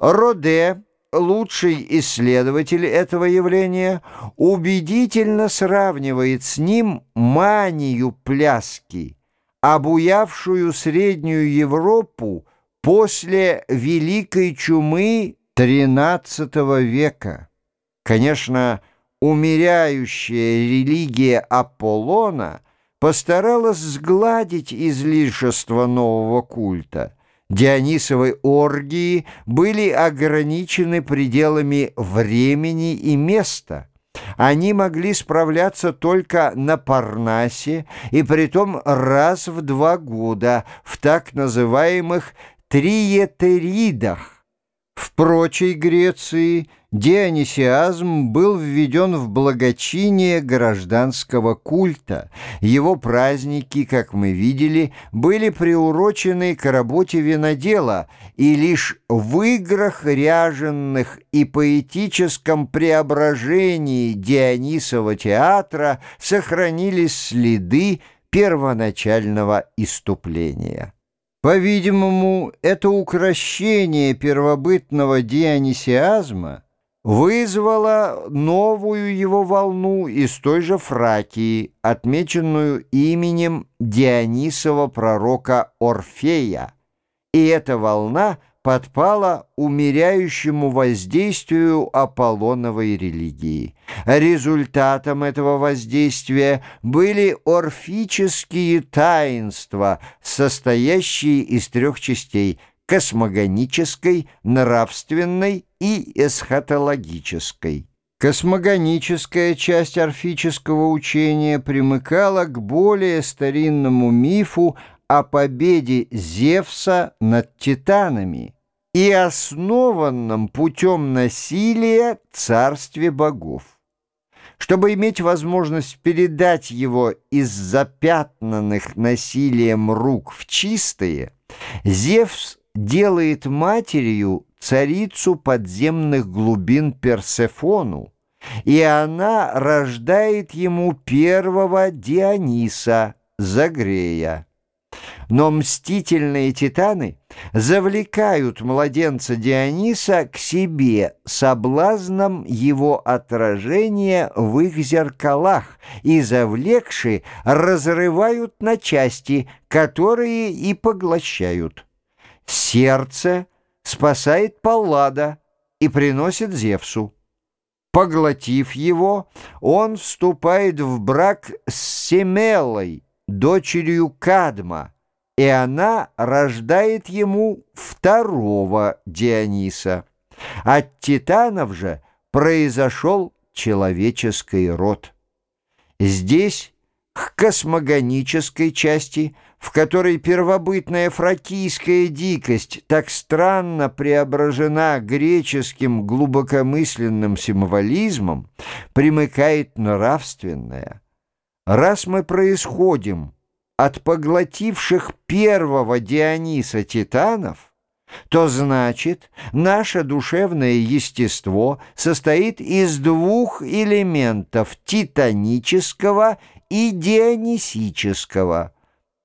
Роде, лучший исследователь этого явления, убедительно сравнивает с ним манию пляски, обуявшую Среднюю Европу после Великой чумы XIII века. Конечно, умеряющая религия Аполлона постаралась сгладить излишество нового культа – Дионисовой оргии были ограничены пределами времени и места. Они могли справляться только на Парнасе, и притом раз в два года в так называемых триетеридах. В прочей Греции – Дионисиазм был введен в благочиние гражданского культа. Его праздники, как мы видели, были приурочены к работе винодела, и лишь в играх ряженных и поэтическом преображении Дионисова театра сохранились следы первоначального иступления. По-видимому, это укращение первобытного дионисиазма – вызвала новую его волну из той же Фракии, отмеченную именем Дионисова пророка Орфея. И эта волна подпала умеряющему воздействию Аполлоновой религии. Результатом этого воздействия были орфические таинства, состоящие из трех частей – космогонической, нравственной и эсхатологической. Космогоническая часть орфического учения примыкала к более старинному мифу о победе Зевса над титанами и основанном путем насилия царстве богов. Чтобы иметь возможность передать его из запятнанных насилием рук в чистые, Зевс делает матерью царицу подземных глубин Персефону, и она рождает ему первого Диониса, Загрея. Но мстительные титаны завлекают младенца Диониса к себе соблазном его отражения в их зеркалах и, завлекши, разрывают на части, которые и поглощают. Сердце спасает Паллада и приносит Зевсу. Поглотив его, он вступает в брак с Семелой, дочерью Кадма, и она рождает ему второго Диониса. От титанов же произошел человеческий род. Здесь к космогонической части – в которой первобытная фракийская дикость так странно преображена греческим глубокомысленным символизмом, примыкает нравственная. Раз мы происходим от поглотивших первого Диониса титанов, то значит, наше душевное естество состоит из двух элементов – титанического и дионисического –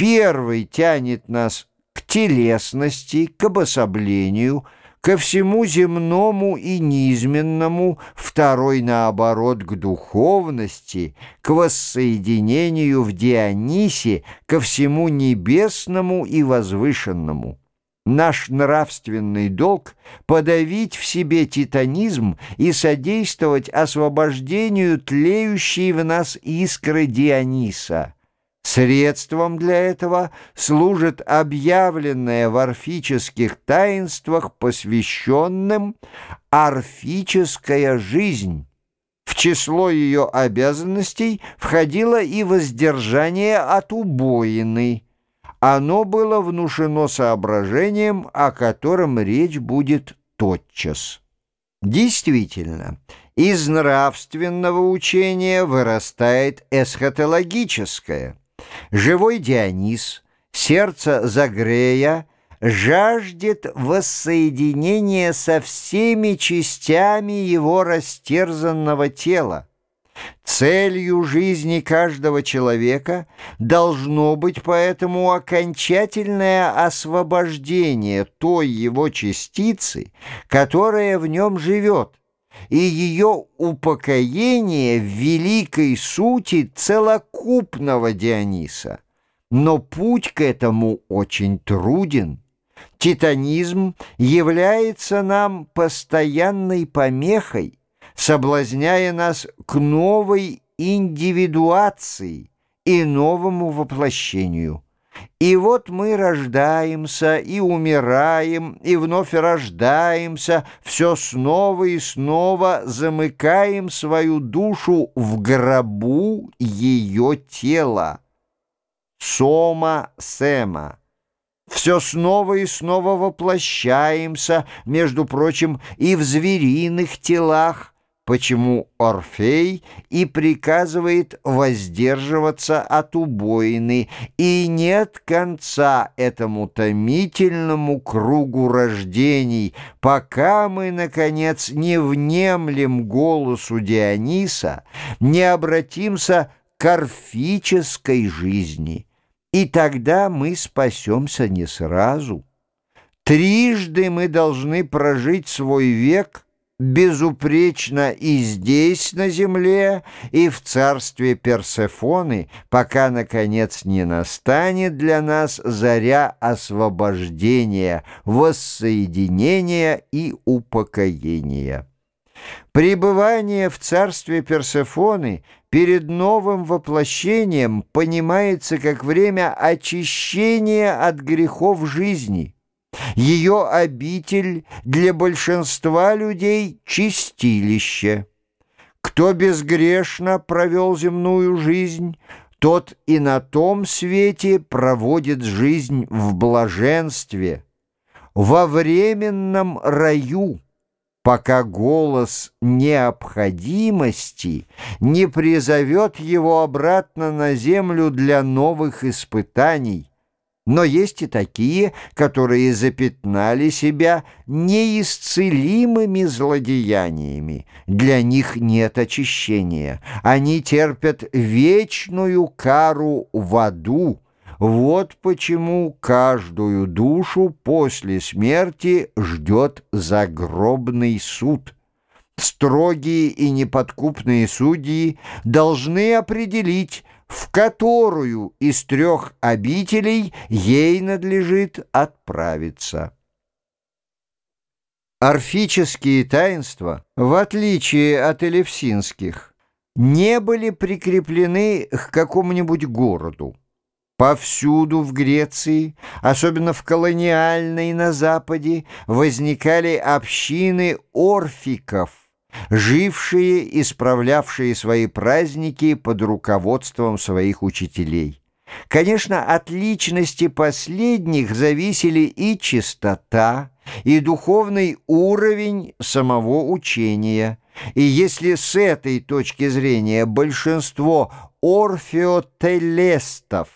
Первый тянет нас к телесности, к обособлению, ко всему земному и низменному, второй, наоборот, к духовности, к воссоединению в Дионисе, ко всему небесному и возвышенному. Наш нравственный долг — подавить в себе титанизм и содействовать освобождению тлеющей в нас искры Диониса — Средством для этого служит объявленное в орфических таинствах посвященным орфическая жизнь. В число ее обязанностей входило и воздержание от убоины. Оно было внушено соображением, о котором речь будет тотчас. Действительно, из нравственного учения вырастает эсхатологическое – Живой Дионис, сердце Загрея, жаждет воссоединения со всеми частями его растерзанного тела. Целью жизни каждого человека должно быть поэтому окончательное освобождение той его частицы, которая в нем живет, и ее упокоение в великой сути целокупного Диониса. Но путь к этому очень труден. Титанизм является нам постоянной помехой, соблазняя нас к новой индивидуации и новому воплощению. И вот мы рождаемся и умираем, и вновь рождаемся, все снова и снова замыкаем свою душу в гробу ее тела. Сома Сема. Все снова и снова воплощаемся, между прочим, и в звериных телах, почему Орфей и приказывает воздерживаться от убоины, и нет конца этому томительному кругу рождений, пока мы, наконец, не внемлем голосу Диониса, не обратимся к орфической жизни, и тогда мы спасемся не сразу. Трижды мы должны прожить свой век — безупречно и здесь, на земле, и в царстве Персефоны, пока, наконец, не настанет для нас заря освобождения, воссоединения и упокоения. Пребывание в царстве Персефоны перед новым воплощением понимается как время очищения от грехов жизни – ее обитель для большинства людей — чистилище. Кто безгрешно провел земную жизнь, тот и на том свете проводит жизнь в блаженстве, во временном раю, пока голос необходимости не призовет его обратно на землю для новых испытаний, но есть и такие, которые запятнали себя неисцелимыми злодеяниями. Для них нет очищения. Они терпят вечную кару в аду. Вот почему каждую душу после смерти ждет загробный суд. Строгие и неподкупные судьи должны определить, в которую из трех обителей ей надлежит отправиться. Орфические таинства, в отличие от элевсинских, не были прикреплены к какому-нибудь городу. Повсюду в Греции, особенно в колониальной на Западе, возникали общины орфиков, жившие и справлявшие свои праздники под руководством своих учителей. Конечно, от личности последних зависели и чистота, и духовный уровень самого учения. И если с этой точки зрения большинство орфеотелестов,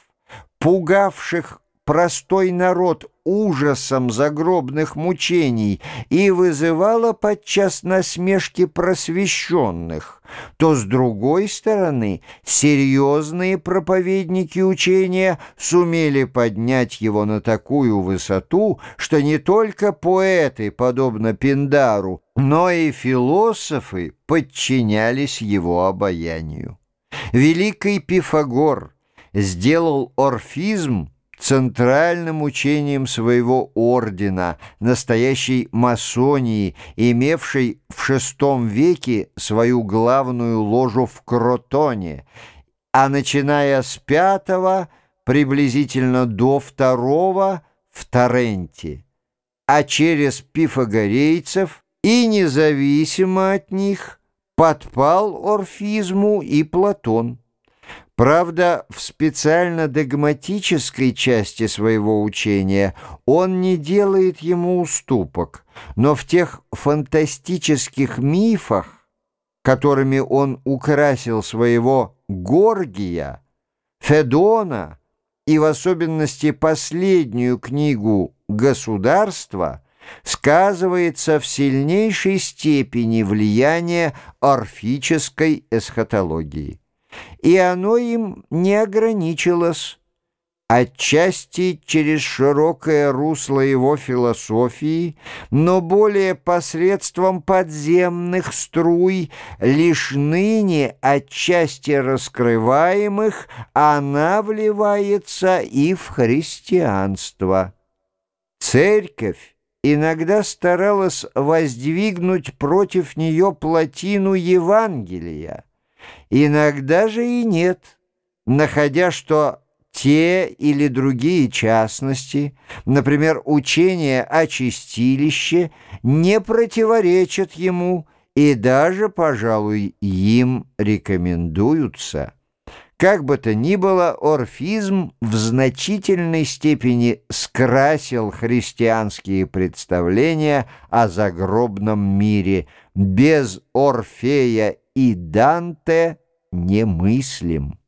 пугавших простой народ ужасом загробных мучений и вызывала подчас насмешки просвещенных, то, с другой стороны, серьезные проповедники учения сумели поднять его на такую высоту, что не только поэты, подобно Пиндару, но и философы подчинялись его обаянию. Великий Пифагор сделал орфизм центральным учением своего ордена, настоящей масонии, имевшей в VI веке свою главную ложу в Кротоне, а начиная с V приблизительно до II в Торренте, а через пифагорейцев и независимо от них подпал орфизму и Платон. Правда, в специально догматической части своего учения он не делает ему уступок, но в тех фантастических мифах, которыми он украсил своего Горгия, Федона и в особенности последнюю книгу «Государство», сказывается в сильнейшей степени влияние орфической эсхатологии. И оно им не ограничилось отчасти через широкое русло его философии, но более посредством подземных струй, лишь ныне отчасти раскрываемых, она вливается и в христианство. Церковь иногда старалась воздвигнуть против нее плотину Евангелия, иногда же и нет, находя, что те или другие частности, например, учение о чистилище, не противоречат ему и даже, пожалуй, им рекомендуются. Как бы то ни было, орфизм в значительной степени скрасил христианские представления о загробном мире. Без Орфея и Данте немыслим.